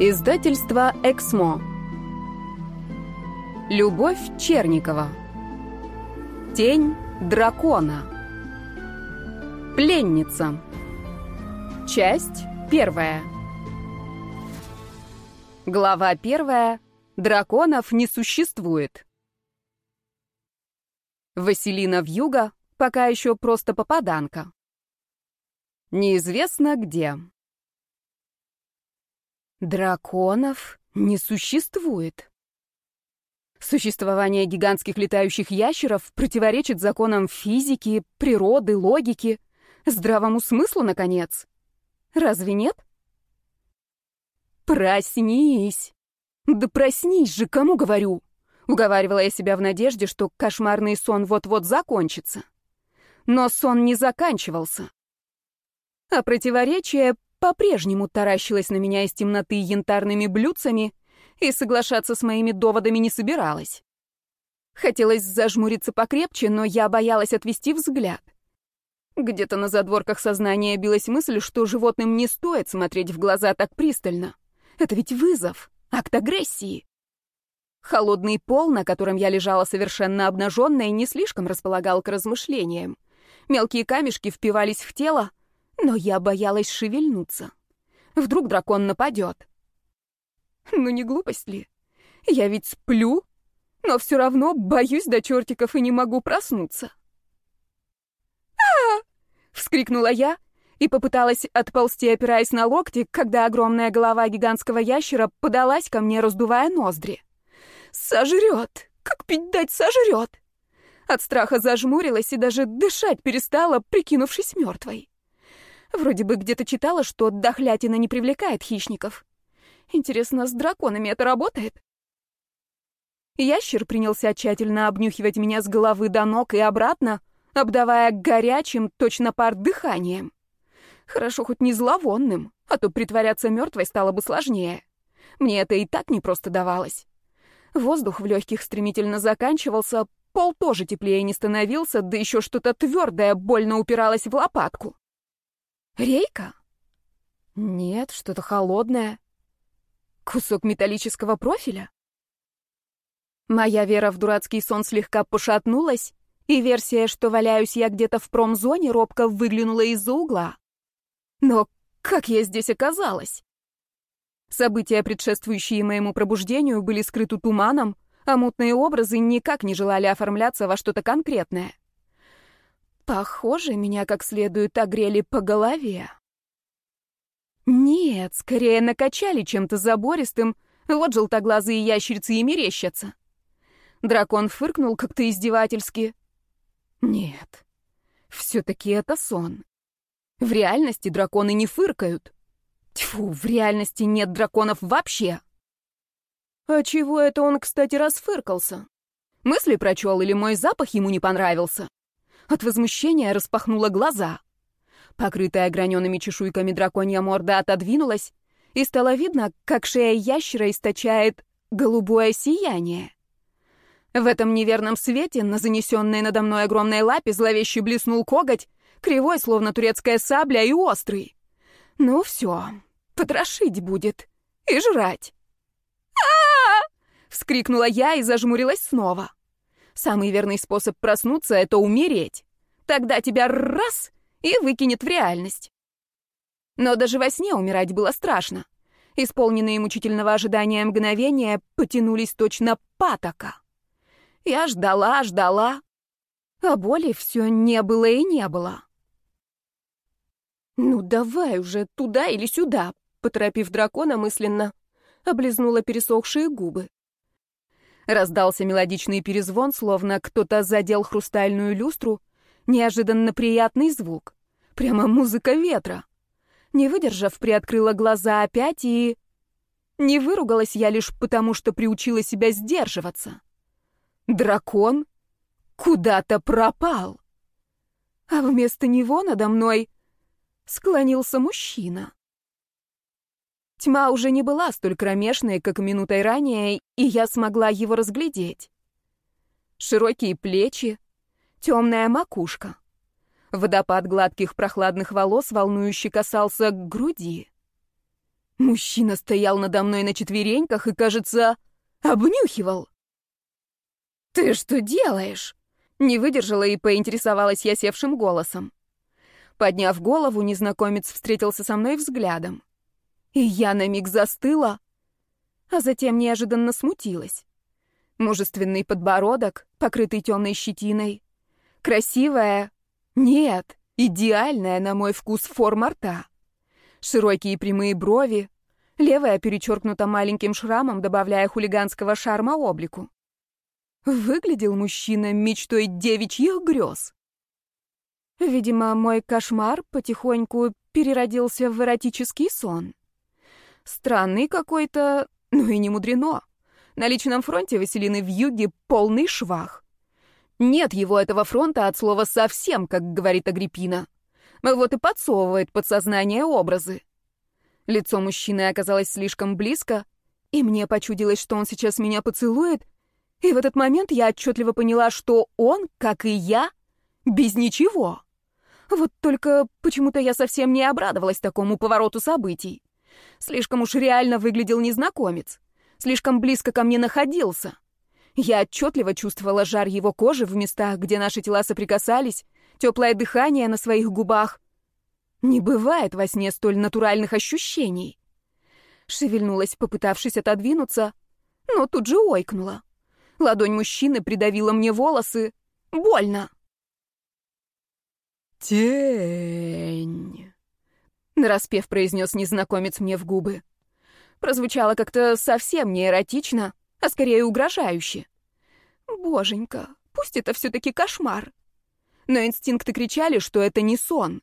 Издательство «Эксмо». Любовь Черникова. Тень дракона. Пленница. Часть первая. Глава первая. Драконов не существует. Василина Вьюга пока еще просто попаданка. Неизвестно где. Драконов не существует. Существование гигантских летающих ящеров противоречит законам физики, природы, логики, здравому смыслу, наконец. Разве нет? Проснись! Да проснись же, кому говорю! Уговаривала я себя в надежде, что кошмарный сон вот-вот закончится. Но сон не заканчивался. А противоречие по-прежнему таращилась на меня из темноты янтарными блюдцами и соглашаться с моими доводами не собиралась. Хотелось зажмуриться покрепче, но я боялась отвести взгляд. Где-то на задворках сознания билась мысль, что животным не стоит смотреть в глаза так пристально. Это ведь вызов, акт агрессии. Холодный пол, на котором я лежала совершенно обнаженная, не слишком располагал к размышлениям. Мелкие камешки впивались в тело, но я боялась шевельнуться. Вдруг дракон нападет. Ну не глупость ли? Я ведь сплю, но все равно боюсь до чертиков и не могу проснуться. а вскрикнула я и попыталась отползти, опираясь на локти, когда огромная голова гигантского ящера подалась ко мне, раздувая ноздри. «Сожрет! Как пить дать сожрет!» От страха зажмурилась и даже дышать перестала, прикинувшись мертвой. Вроде бы где-то читала, что дохлятина не привлекает хищников. Интересно, с драконами это работает? Ящер принялся тщательно обнюхивать меня с головы до ног и обратно, обдавая горячим, точно пар дыханием. Хорошо хоть не зловонным, а то притворяться мертвой стало бы сложнее. Мне это и так не просто давалось. Воздух в легких стремительно заканчивался, пол тоже теплее не становился, да еще что-то твердое больно упиралось в лопатку. Рейка? Нет, что-то холодное. Кусок металлического профиля? Моя вера в дурацкий сон слегка пошатнулась, и версия, что валяюсь я где-то в промзоне, робко выглянула из-за угла. Но как я здесь оказалась? События, предшествующие моему пробуждению, были скрыты туманом, а мутные образы никак не желали оформляться во что-то конкретное. Похоже, меня как следует огрели по голове. Нет, скорее накачали чем-то забористым, вот желтоглазые ящерицы и мерещатся. Дракон фыркнул как-то издевательски. Нет, все-таки это сон. В реальности драконы не фыркают. Тьфу, в реальности нет драконов вообще. А чего это он, кстати, расфыркался? Мысли прочел или мой запах ему не понравился? От возмущения распахнула глаза. Покрытая гранеными чешуйками драконья морда отодвинулась, и стало видно, как шея ящера источает голубое сияние. В этом неверном свете на занесенной надо мной огромной лапе зловеще блеснул коготь, кривой, словно турецкая сабля, и острый. Ну все, потрошить будет и жрать. а, вскрикнула я и зажмурилась снова. Самый верный способ проснуться — это умереть. Тогда тебя раз и выкинет в реальность. Но даже во сне умирать было страшно. Исполненные мучительного ожидания мгновения потянулись точно патока. Я ждала, ждала, а боли все не было и не было. «Ну давай уже туда или сюда», — поторопив дракона мысленно, облизнула пересохшие губы. Раздался мелодичный перезвон, словно кто-то задел хрустальную люстру. Неожиданно приятный звук. Прямо музыка ветра. Не выдержав, приоткрыла глаза опять и... Не выругалась я лишь потому, что приучила себя сдерживаться. Дракон куда-то пропал. А вместо него надо мной склонился мужчина. Тьма уже не была столь кромешной, как минутой ранее, и я смогла его разглядеть. Широкие плечи, темная макушка. Водопад гладких прохладных волос волнующе касался груди. Мужчина стоял надо мной на четвереньках и, кажется, обнюхивал. «Ты что делаешь?» Не выдержала и поинтересовалась я севшим голосом. Подняв голову, незнакомец встретился со мной взглядом. И я на миг застыла, а затем неожиданно смутилась. Мужественный подбородок, покрытый темной щетиной. Красивая, нет, идеальная, на мой вкус, форма рта. Широкие прямые брови, левая перечеркнута маленьким шрамом, добавляя хулиганского шарма облику. Выглядел мужчина мечтой девичьих грез. Видимо, мой кошмар потихоньку переродился в эротический сон. Странный какой-то, ну и не мудрено. На личном фронте Василины в юге полный швах. Нет его этого фронта от слова «совсем», как говорит Агриппина. Вот и подсовывает подсознание образы. Лицо мужчины оказалось слишком близко, и мне почудилось, что он сейчас меня поцелует, и в этот момент я отчетливо поняла, что он, как и я, без ничего. Вот только почему-то я совсем не обрадовалась такому повороту событий. Слишком уж реально выглядел незнакомец. Слишком близко ко мне находился. Я отчетливо чувствовала жар его кожи в местах, где наши тела соприкасались, теплое дыхание на своих губах. Не бывает во сне столь натуральных ощущений. Шевельнулась, попытавшись отодвинуться, но тут же ойкнула. Ладонь мужчины придавила мне волосы. Больно. «Тень!» Нараспев произнес незнакомец мне в губы. Прозвучало как-то совсем не эротично, а скорее угрожающе. Боженька, пусть это все-таки кошмар. Но инстинкты кричали, что это не сон.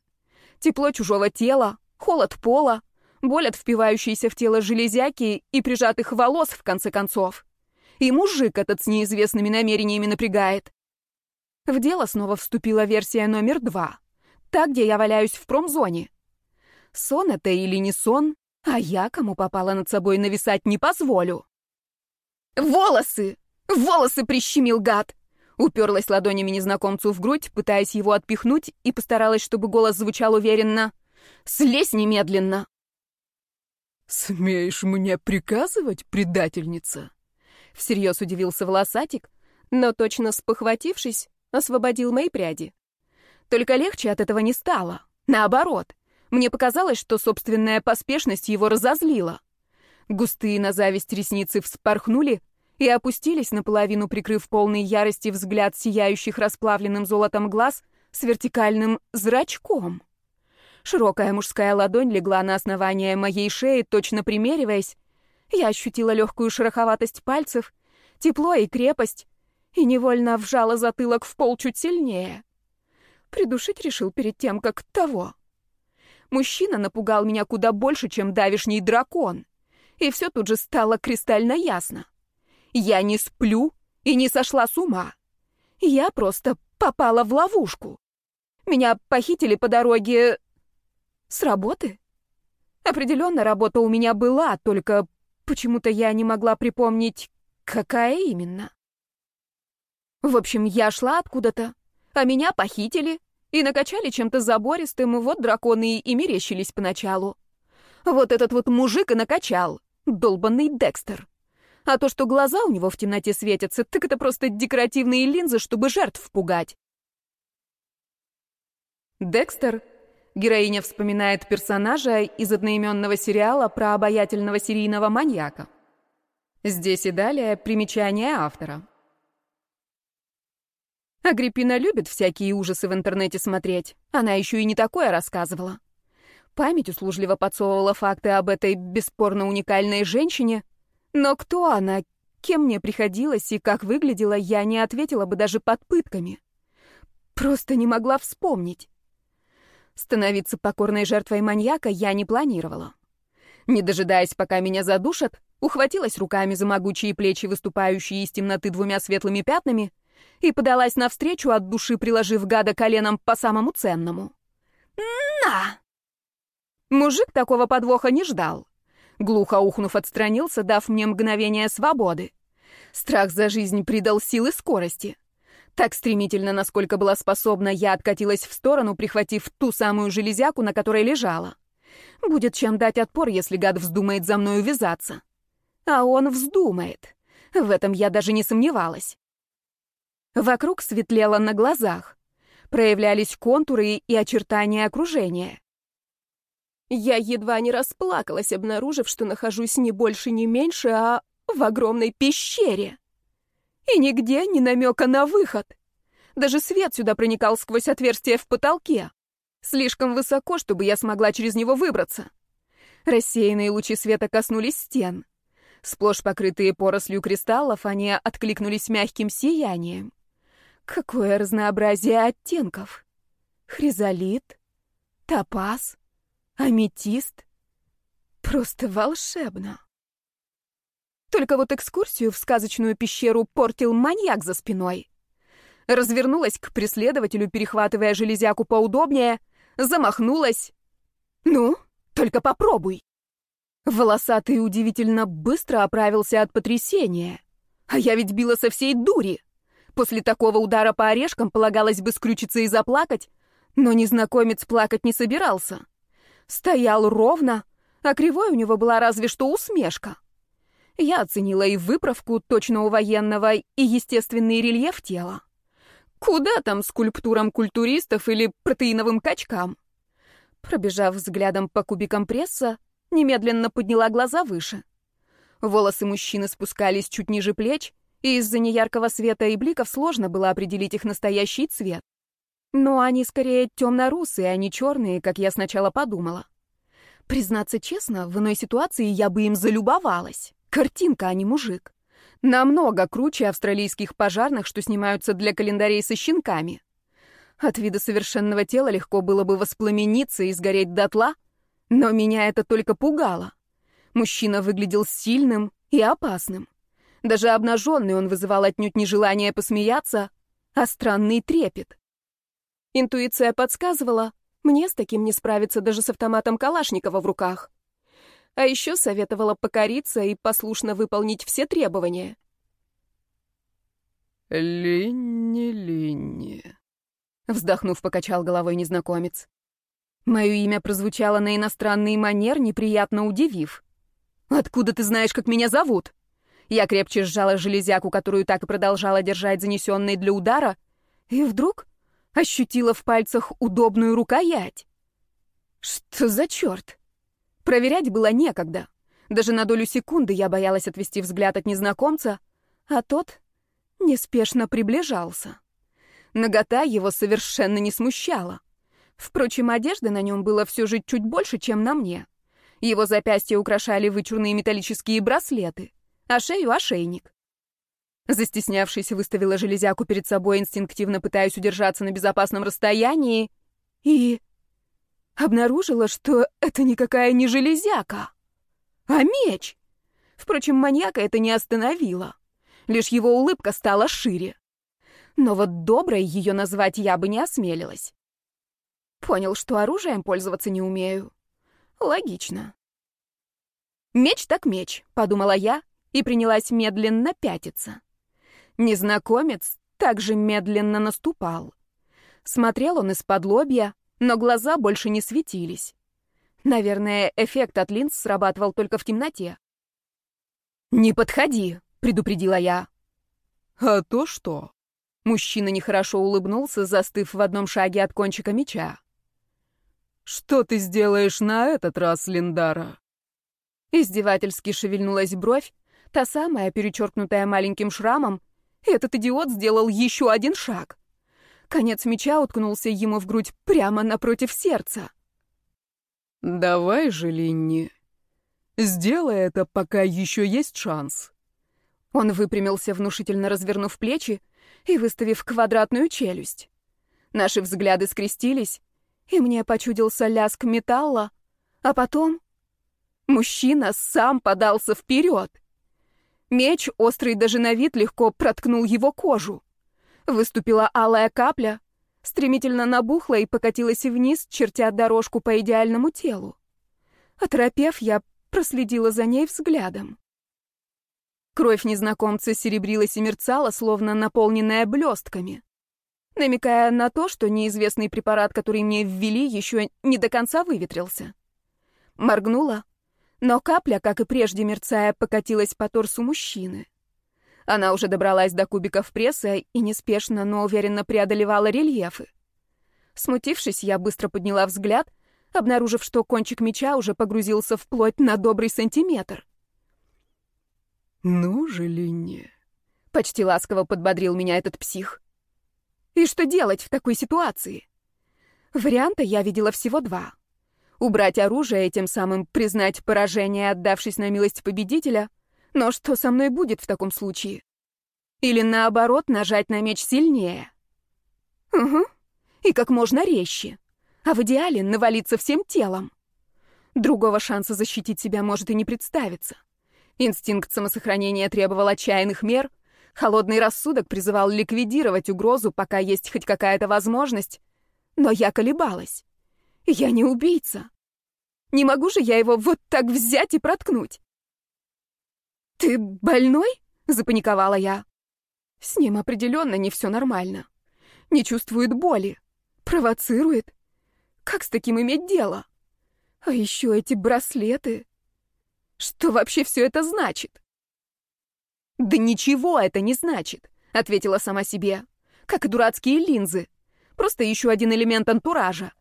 Тепло чужого тела, холод пола, боль от впивающейся в тело железяки и прижатых волос, в конце концов. И мужик этот с неизвестными намерениями напрягает. В дело снова вступила версия номер два. Та, где я валяюсь в промзоне. Сон это или не сон, а я, кому попало над собой нависать, не позволю. «Волосы! Волосы прищемил гад!» Уперлась ладонями незнакомцу в грудь, пытаясь его отпихнуть, и постаралась, чтобы голос звучал уверенно. «Слезь немедленно!» «Смеешь мне приказывать, предательница?» Всерьез удивился волосатик, но точно спохватившись, освободил мои пряди. Только легче от этого не стало. Наоборот, мне показалось, что собственная поспешность его разозлила. Густые на зависть ресницы вспорхнули и опустились, наполовину прикрыв полной ярости взгляд сияющих расплавленным золотом глаз с вертикальным зрачком. Широкая мужская ладонь легла на основание моей шеи, точно примериваясь. Я ощутила легкую шероховатость пальцев, тепло и крепость, и невольно вжала затылок в пол чуть сильнее. Придушить решил перед тем, как того. Мужчина напугал меня куда больше, чем давишний дракон. И все тут же стало кристально ясно. Я не сплю и не сошла с ума. Я просто попала в ловушку. Меня похитили по дороге... с работы? Определенно, работа у меня была, только почему-то я не могла припомнить, какая именно. В общем, я шла откуда-то, а меня похитили и накачали чем-то забористым, вот драконы и мерещились поначалу. Вот этот вот мужик и накачал, долбанный Декстер. А то, что глаза у него в темноте светятся, так это просто декоративные линзы, чтобы жертв пугать. Декстер Героиня вспоминает персонажа из одноименного сериала про обаятельного серийного маньяка. Здесь и далее примечание автора. Агриппина любит всякие ужасы в интернете смотреть. Она еще и не такое рассказывала. Память услужливо подсовывала факты об этой бесспорно уникальной женщине. Но кто она, кем мне приходилось и как выглядела, я не ответила бы даже под пытками. Просто не могла вспомнить. Становиться покорной жертвой маньяка я не планировала. Не дожидаясь, пока меня задушат, ухватилась руками за могучие плечи, выступающие из темноты двумя светлыми пятнами, и подалась навстречу от души, приложив гада коленом по самому ценному. «На!» Мужик такого подвоха не ждал. Глухо ухнув, отстранился, дав мне мгновение свободы. Страх за жизнь придал силы скорости. Так стремительно, насколько была способна, я откатилась в сторону, прихватив ту самую железяку, на которой лежала. Будет чем дать отпор, если гад вздумает за мной увязаться. А он вздумает. В этом я даже не сомневалась. Вокруг светлело на глазах. Проявлялись контуры и очертания окружения. Я едва не расплакалась, обнаружив, что нахожусь не больше, не меньше, а в огромной пещере. И нигде ни намека на выход. Даже свет сюда проникал сквозь отверстие в потолке. Слишком высоко, чтобы я смогла через него выбраться. Рассеянные лучи света коснулись стен. Сплошь покрытые порослью кристаллов, они откликнулись мягким сиянием. Какое разнообразие оттенков! Хризолит, топаз, аметист. Просто волшебно. Только вот экскурсию в сказочную пещеру портил маньяк за спиной. Развернулась к преследователю, перехватывая железяку поудобнее, замахнулась. «Ну, только попробуй!» Волосатый удивительно быстро оправился от потрясения. А я ведь била со всей дури. После такого удара по орешкам полагалось бы скрючиться и заплакать, но незнакомец плакать не собирался. Стоял ровно, а кривой у него была разве что усмешка. Я оценила и выправку точного военного, и естественный рельеф тела. Куда там скульптурам культуристов или протеиновым качкам? Пробежав взглядом по кубикам пресса, немедленно подняла глаза выше. Волосы мужчины спускались чуть ниже плеч, из-за неяркого света и бликов сложно было определить их настоящий цвет. Но они скорее темно-русые, а не черные, как я сначала подумала. Признаться честно, в иной ситуации я бы им залюбовалась. Картинка, а не мужик. Намного круче австралийских пожарных, что снимаются для календарей со щенками. От вида совершенного тела легко было бы воспламениться и сгореть дотла, но меня это только пугало. Мужчина выглядел сильным и опасным. Даже обнаженный он вызывал отнюдь не желание посмеяться, а странный трепет. Интуиция подсказывала, мне с таким не справиться даже с автоматом Калашникова в руках. А еще советовала покориться и послушно выполнить все требования. «Линни, Линни», — вздохнув, покачал головой незнакомец. Мое имя прозвучало на иностранный манер, неприятно удивив. «Откуда ты знаешь, как меня зовут?» Я крепче сжала железяку, которую так и продолжала держать занесенной для удара, и вдруг ощутила в пальцах удобную рукоять. Что за черт? Проверять было некогда. Даже на долю секунды я боялась отвести взгляд от незнакомца, а тот неспешно приближался. Нагота его совершенно не смущала. Впрочем, одежды на нем было все же чуть больше, чем на мне. Его запястья украшали вычурные металлические браслеты, а шею — ошейник. Застеснявшись, выставила железяку перед собой, инстинктивно пытаясь удержаться на безопасном расстоянии, и обнаружила, что это никакая не железяка, а меч. Впрочем, маньяка это не остановило. Лишь его улыбка стала шире. Но вот доброй ее назвать я бы не осмелилась. Понял, что оружием пользоваться не умею. Логично. «Меч так меч», — подумала я и принялась медленно пятиться. Незнакомец также медленно наступал. Смотрел он из-под лобья, но глаза больше не светились. Наверное, эффект от линз срабатывал только в темноте. «Не подходи», — предупредила я. «А то что?» Мужчина нехорошо улыбнулся, застыв в одном шаге от кончика меча. «Что ты сделаешь на этот раз, Линдара?» Издевательски шевельнулась бровь, та самая, перечеркнутая маленьким шрамом, этот идиот сделал еще один шаг. Конец меча уткнулся ему в грудь прямо напротив сердца. «Давай же, Линни, сделай это, пока еще есть шанс». Он выпрямился, внушительно развернув плечи и выставив квадратную челюсть. Наши взгляды скрестились, и мне почудился лязг металла, а потом мужчина сам подался вперед. Меч, острый даже на вид, легко проткнул его кожу. Выступила алая капля, стремительно набухла и покатилась вниз, чертя дорожку по идеальному телу. Оторопев, я проследила за ней взглядом. Кровь незнакомца серебрилась и мерцала, словно наполненная блестками, намекая на то, что неизвестный препарат, который мне ввели, еще не до конца выветрился. Моргнула, но капля, как и прежде мерцая, покатилась по торсу мужчины. Она уже добралась до кубиков пресса и неспешно, но уверенно преодолевала рельефы. Смутившись, я быстро подняла взгляд, обнаружив, что кончик меча уже погрузился вплоть на добрый сантиметр. «Ну же, Линни!» — почти ласково подбодрил меня этот псих. «И что делать в такой ситуации?» Варианта я видела всего два. Убрать оружие и тем самым признать поражение, отдавшись на милость победителя. Но что со мной будет в таком случае? Или наоборот, нажать на меч сильнее? Угу. И как можно резче. А в идеале навалиться всем телом. Другого шанса защитить себя может и не представиться. Инстинкт самосохранения требовал отчаянных мер, холодный рассудок призывал ликвидировать угрозу, пока есть хоть какая-то возможность, но я колебалась. Я не убийца. Не могу же я его вот так взять и проткнуть. «Ты больной?» — запаниковала я. С ним определенно не все нормально. Не чувствует боли. Провоцирует. Как с таким иметь дело? А еще эти браслеты. Что вообще все это значит? «Да ничего это не значит», — ответила сама себе. «Как и дурацкие линзы. Просто еще один элемент антуража.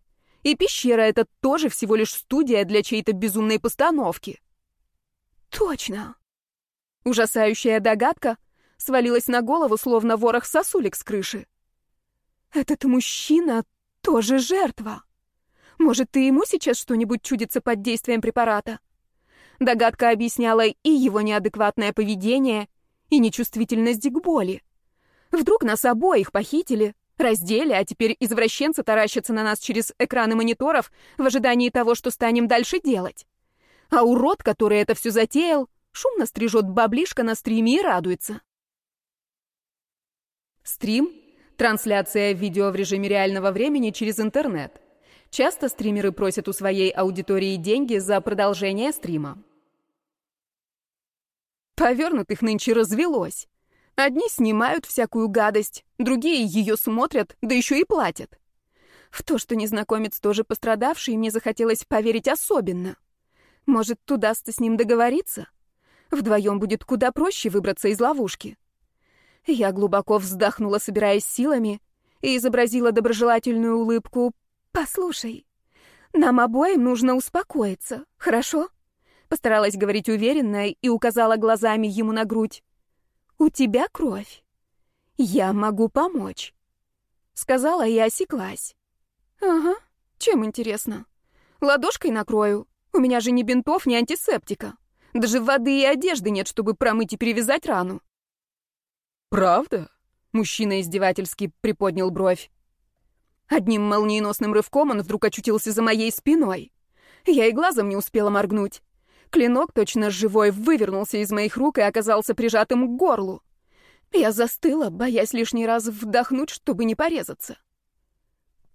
И пещера — это тоже всего лишь студия для чьей-то безумной постановки». «Точно!» Ужасающая догадка свалилась на голову, словно ворох сосулек с крыши. «Этот мужчина тоже жертва. Может, и ему сейчас что-нибудь чудится под действием препарата?» Догадка объясняла и его неадекватное поведение, и нечувствительность к боли. Вдруг нас обоих похитили, раздели, а теперь извращенцы таращатся на нас через экраны мониторов в ожидании того, что станем дальше делать. А урод, который это все затеял, шумно стрижет баблишко на стриме и радуется. Стрим — трансляция видео в режиме реального времени через интернет. Часто стримеры просят у своей аудитории деньги за продолжение стрима. Повернутых нынче развелось. Одни снимают всякую гадость, другие ее смотрят, да еще и платят. В то, что незнакомец тоже пострадавший, мне захотелось поверить особенно. Может, удастся с ним договориться? Вдвоем будет куда проще выбраться из ловушки. Я глубоко вздохнула, собираясь силами, и изобразила доброжелательную улыбку, «Послушай, нам обоим нужно успокоиться, хорошо?» Постаралась говорить уверенно и указала глазами ему на грудь. «У тебя кровь. Я могу помочь». Сказала и осеклась. «Ага, чем интересно? Ладошкой накрою. У меня же ни бинтов, ни антисептика. Даже воды и одежды нет, чтобы промыть и перевязать рану». «Правда?» Мужчина издевательски приподнял бровь. Одним молниеносным рывком он вдруг очутился за моей спиной. Я и глазом не успела моргнуть. Клинок, точно живой, вывернулся из моих рук и оказался прижатым к горлу. Я застыла, боясь лишний раз вдохнуть, чтобы не порезаться.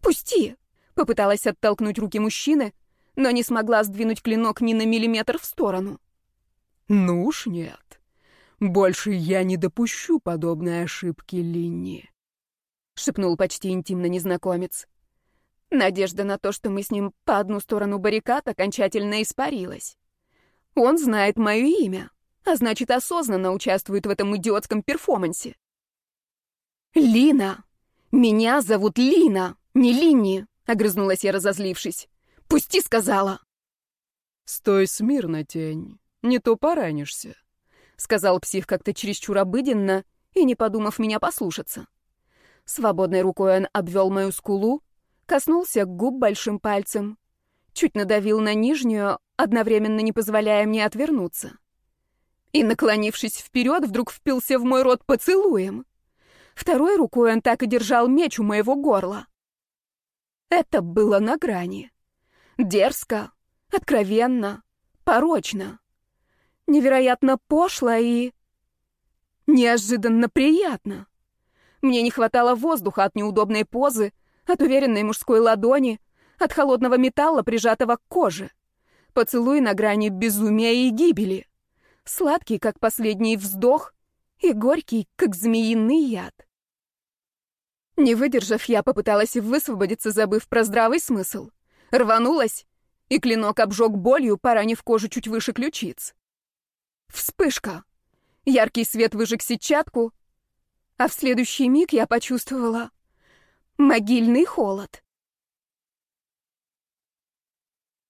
«Пусти!» — попыталась оттолкнуть руки мужчины, но не смогла сдвинуть клинок ни на миллиметр в сторону. «Ну уж нет. Больше я не допущу подобной ошибки, Линни шепнул почти интимно незнакомец. Надежда на то, что мы с ним по одну сторону баррикад, окончательно испарилась. Он знает мое имя, а значит, осознанно участвует в этом идиотском перформансе. «Лина! Меня зовут Лина, не Линни!» — огрызнулась я, разозлившись. «Пусти!» — сказала. «Стой смирно, тень, не то поранишься», — сказал псих как-то чересчур обыденно и не подумав меня послушаться. Свободной рукой он обвел мою скулу, коснулся губ большим пальцем, чуть надавил на нижнюю, одновременно не позволяя мне отвернуться. И, наклонившись вперед, вдруг впился в мой рот поцелуем. Второй рукой он так и держал меч у моего горла. Это было на грани. Дерзко, откровенно, порочно. Невероятно пошло и... неожиданно приятно. Мне не хватало воздуха от неудобной позы, от уверенной мужской ладони, от холодного металла, прижатого к коже. Поцелуй на грани безумия и гибели. Сладкий, как последний вздох, и горький, как змеиный яд. Не выдержав, я попыталась высвободиться, забыв про здравый смысл. Рванулась и клинок обжег болью, поранив кожу чуть выше ключиц. Вспышка. Яркий свет выжег сетчатку, а в следующий миг я почувствовала могильный холод.